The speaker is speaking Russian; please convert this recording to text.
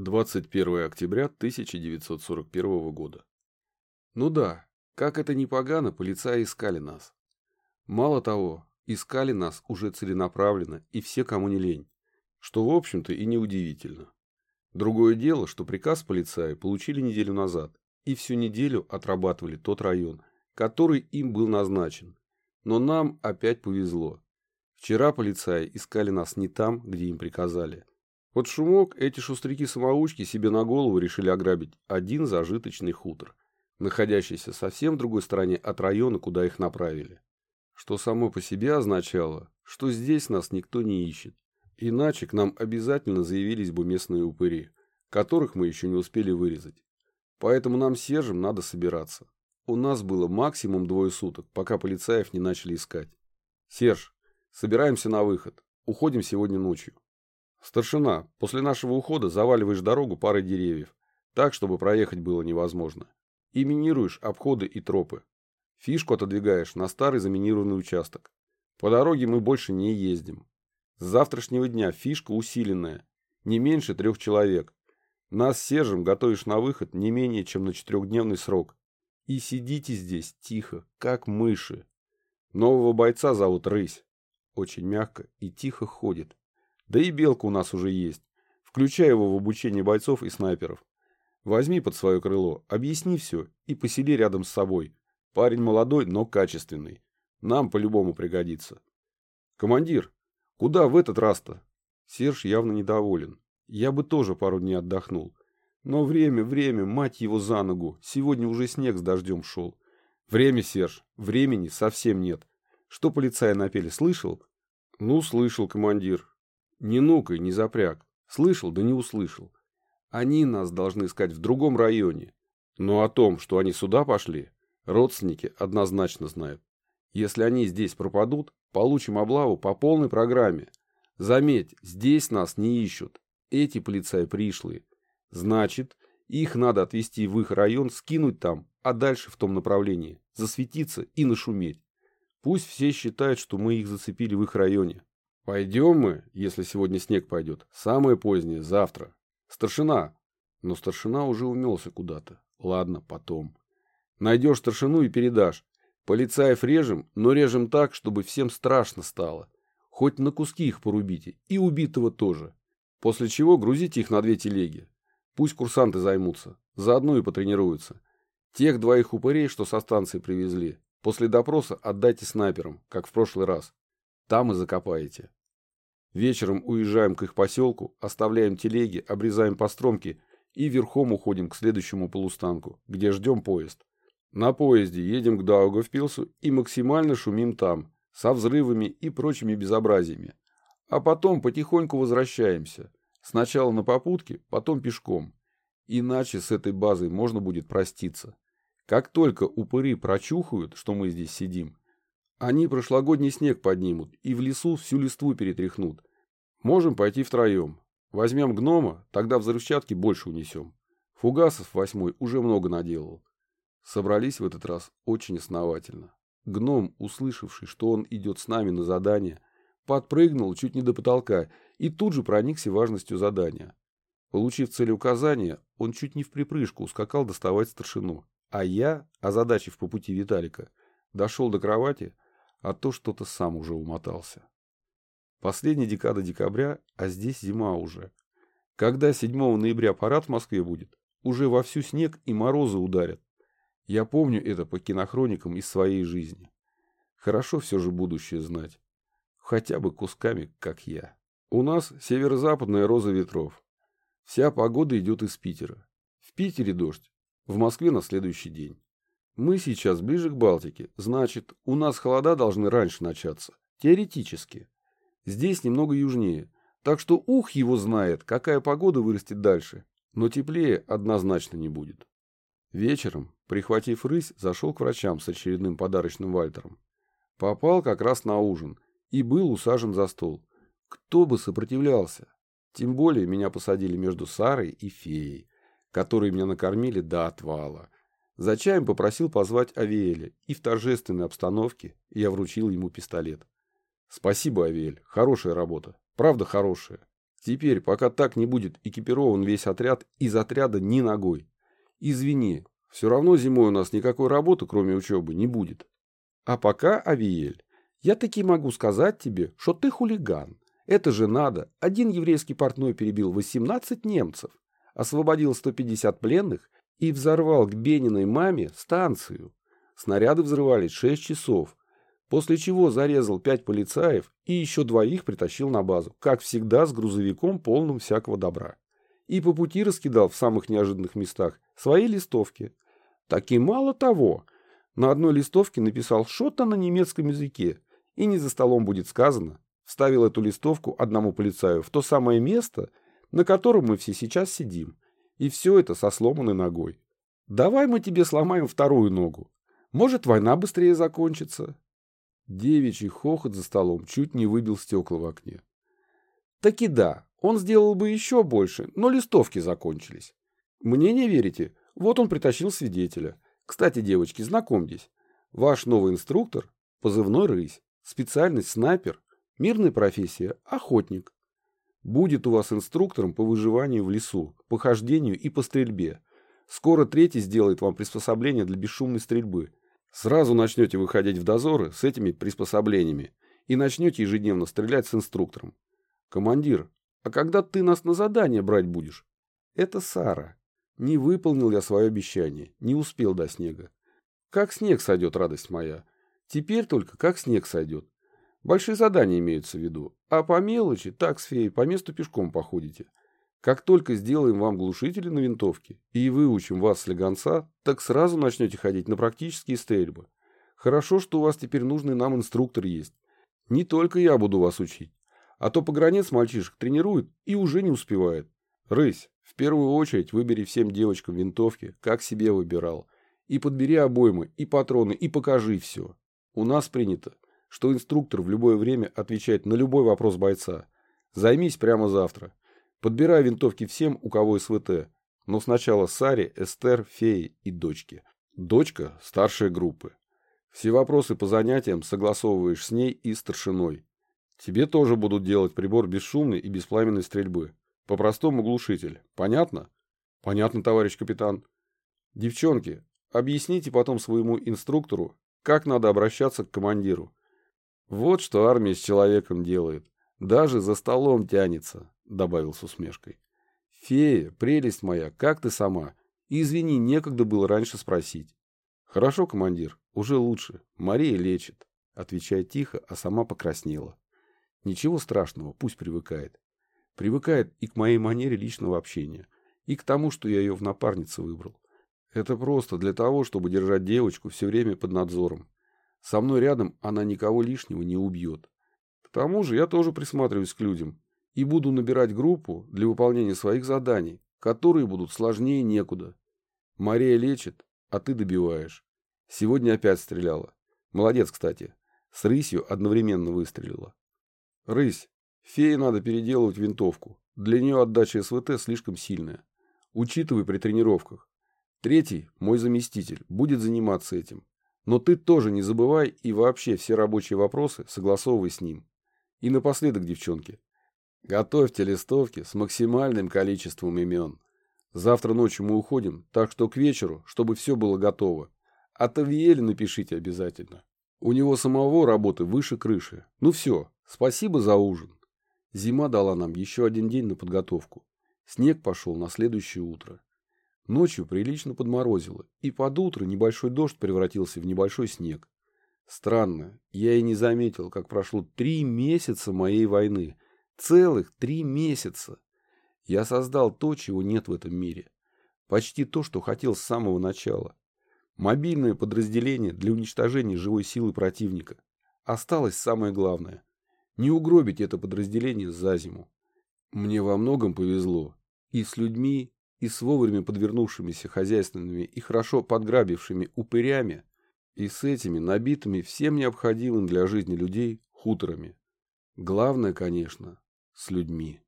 21 октября 1941 года. Ну да, как это ни погано, полицаи искали нас. Мало того, искали нас уже целенаправленно и все, кому не лень, что в общем-то и неудивительно. Другое дело, что приказ полицаи получили неделю назад и всю неделю отрабатывали тот район, который им был назначен. Но нам опять повезло. Вчера полицаи искали нас не там, где им приказали, под шумок эти шустряки-самоучки себе на голову решили ограбить один зажиточный хутор, находящийся совсем в другой стороне от района, куда их направили. Что само по себе означало, что здесь нас никто не ищет, иначе к нам обязательно заявились бы местные упыри, которых мы еще не успели вырезать. Поэтому нам с Сержем надо собираться. У нас было максимум двое суток, пока полицаев не начали искать. Серж, собираемся на выход. Уходим сегодня ночью. Старшина, после нашего ухода заваливаешь дорогу парой деревьев, так, чтобы проехать было невозможно. И минируешь обходы и тропы. Фишку отодвигаешь на старый заминированный участок. По дороге мы больше не ездим. С завтрашнего дня фишка усиленная, не меньше трех человек. Нас Сержем готовишь на выход не менее чем на четырехдневный срок. И сидите здесь тихо, как мыши. Нового бойца зовут Рысь. Очень мягко и тихо ходит. Да и белка у нас уже есть. Включай его в обучение бойцов и снайперов. Возьми под свое крыло, объясни все и посели рядом с собой. Парень молодой, но качественный. Нам по-любому пригодится. Командир, куда в этот раз-то? Серж явно недоволен. Я бы тоже пару дней отдохнул. Но время, время, мать его за ногу. Сегодня уже снег с дождем шел. Время, Серж, времени совсем нет. Что полицаи напели, слышал? Ну, слышал, командир. Не нукай, не запряг. Слышал, да не услышал. Они нас должны искать в другом районе. Но о том, что они сюда пошли, родственники однозначно знают. Если они здесь пропадут, получим облаву по полной программе. Заметь, здесь нас не ищут. Эти полицаи пришлые. Значит, их надо отвезти в их район, скинуть там, а дальше в том направлении, засветиться и нашуметь. Пусть все считают, что мы их зацепили в их районе. Пойдем мы, если сегодня снег пойдет, самое позднее, завтра. Старшина. Но старшина уже умелся куда-то. Ладно, потом. Найдешь старшину и передашь. Полицаев режем, но режем так, чтобы всем страшно стало. Хоть на куски их порубите. И убитого тоже. После чего грузите их на две телеги. Пусть курсанты займутся. Заодно и потренируются. Тех двоих упырей, что со станции привезли, после допроса отдайте снайперам, как в прошлый раз. Там и закопаете. Вечером уезжаем к их поселку, оставляем телеги, обрезаем постромки и верхом уходим к следующему полустанку, где ждем поезд. На поезде едем к Даугавпилсу и максимально шумим там, со взрывами и прочими безобразиями. А потом потихоньку возвращаемся. Сначала на попутке, потом пешком. Иначе с этой базой можно будет проститься. Как только упыри прочухают, что мы здесь сидим, они прошлогодний снег поднимут и в лесу всю листву перетряхнут. Можем пойти втроем. Возьмем гнома, тогда взрывчатки больше унесем. Фугасов восьмой уже много наделал. Собрались в этот раз очень основательно. Гном, услышавший, что он идет с нами на задание, подпрыгнул чуть не до потолка и тут же проникся важностью задания. Получив целеуказание, он чуть не в припрыжку ускакал доставать старшину. А я, озадачив по пути Виталика, дошел до кровати, а то что-то сам уже умотался. Последняя декада декабря, а здесь зима уже. Когда 7 ноября парад в Москве будет, уже вовсю снег и морозы ударят. Я помню это по кинохроникам из своей жизни. Хорошо все же будущее знать. Хотя бы кусками, как я. У нас северо-западная роза ветров. Вся погода идет из Питера. В Питере дождь, в Москве на следующий день. Мы сейчас ближе к Балтике, значит, у нас холода должны раньше начаться. Теоретически. Здесь немного южнее, так что ух его знает, какая погода вырастет дальше. Но теплее однозначно не будет. Вечером, прихватив рысь, зашел к врачам с очередным подарочным вальтером. Попал как раз на ужин и был усажен за стол. Кто бы сопротивлялся? Тем более меня посадили между Сарой и феей, которые меня накормили до отвала – за чаем попросил позвать Авиэля, и в торжественной обстановке я вручил ему пистолет. Спасибо, Авиэль, хорошая работа. Правда хорошая. Теперь, пока так не будет экипирован весь отряд, из отряда ни ногой. Извини, все равно зимой у нас никакой работы, кроме учебы, не будет. А пока, Авиель, я таки могу сказать тебе, что ты хулиган. Это же надо. Один еврейский портной перебил 18 немцев, освободил 150 пленных и взорвал к Бениной маме станцию. Снаряды взрывались 6 часов, после чего зарезал 5 полицаев и еще двоих притащил на базу, как всегда с грузовиком полным всякого добра. И по пути раскидал в самых неожиданных местах свои листовки. Так и мало того, на одной листовке написал что-то на немецком языке, и не за столом будет сказано, вставил эту листовку одному полицаю в то самое место, на котором мы все сейчас сидим, и все это со сломанной ногой. Давай мы тебе сломаем вторую ногу. Может, война быстрее закончится. Девичий хохот за столом чуть не выбил стекла в окне. Таки да, он сделал бы еще больше, но листовки закончились. Мне не верите? Вот он притащил свидетеля. Кстати, девочки, знакомьтесь. Ваш новый инструктор – позывной «Рысь». Специальность снайпер, мирная профессия – охотник. Будет у вас инструктором по выживанию в лесу, по хождению и по стрельбе. Скоро третий сделает вам приспособление для бесшумной стрельбы. Сразу начнете выходить в дозоры с этими приспособлениями и начнете ежедневно стрелять с инструктором. Командир, а когда ты нас на задание брать будешь? Это Сара. Не выполнил я свое обещание, не успел до снега. Как снег сойдет, радость моя. Теперь только как снег сойдет. Большие задания имеются в виду. А по мелочи, так с феей, по месту пешком походите. Как только сделаем вам глушители на винтовке и выучим вас слегонца, так сразу начнете ходить на практические стрельбы. Хорошо, что у вас теперь нужный нам инструктор есть. Не только я буду вас учить. А то погранец мальчишек тренирует и уже не успевает. Рысь, в первую очередь выбери всем девочкам винтовки, как себе выбирал. И подбери обоймы, и патроны, и покажи все. У нас принято, что инструктор в любое время отвечает на любой вопрос бойца. Займись прямо завтра. Подбирай винтовки всем, у кого СВТ. Но сначала Саре, Эстер, Фее и дочке. Дочка – старшая группы. Все вопросы по занятиям согласовываешь с ней и старшиной. Тебе тоже будут делать прибор бесшумной и беспламенной стрельбы. По-простому глушитель. Понятно? Понятно, товарищ капитан. Девчонки, объясните потом своему инструктору, как надо обращаться к командиру. Вот что армия с человеком делает. Даже за столом тянется, добавил с усмешкой. Фея, прелесть моя, как ты сама? Извини, некогда было раньше спросить. Хорошо, командир, уже лучше. Мария лечит, отвечает тихо, а сама покраснела. Ничего страшного, пусть привыкает. Привыкает и к моей манере личного общения, и к тому, что я ее в напарнице выбрал. Это просто для того, чтобы держать девочку все время под надзором. Со мной рядом она никого лишнего не убьет. К тому же я тоже присматриваюсь к людям и буду набирать группу для выполнения своих заданий, которые будут сложнее некуда. Мария лечит, а ты добиваешь. Сегодня опять стреляла. Молодец, кстати. С рысью одновременно выстрелила. Рысь, фее надо переделывать винтовку. Для нее отдача СВТ слишком сильная. Учитывай при тренировках. Третий, мой заместитель, будет заниматься этим. Но ты тоже не забывай и вообще все рабочие вопросы согласовывай с ним. И напоследок, девчонки, готовьте листовки с максимальным количеством имен. Завтра ночью мы уходим, так что к вечеру, чтобы все было готово. А Тавиэле напишите обязательно. У него самого работы выше крыши. Ну все, спасибо за ужин. Зима дала нам еще один день на подготовку. Снег пошел на следующее утро. Ночью прилично подморозило, и под утро небольшой дождь превратился в небольшой снег. Странно, я и не заметил, как прошло три месяца моей войны. Целых три месяца. Я создал то, чего нет в этом мире. Почти то, что хотел с самого начала. Мобильное подразделение для уничтожения живой силы противника. Осталось самое главное. Не угробить это подразделение за зиму. Мне во многом повезло. И с людьми, и с вовремя подвернувшимися хозяйственными и хорошо подграбившими упырями, и с этими набитыми всем необходимым для жизни людей хуторами. Главное, конечно, с людьми.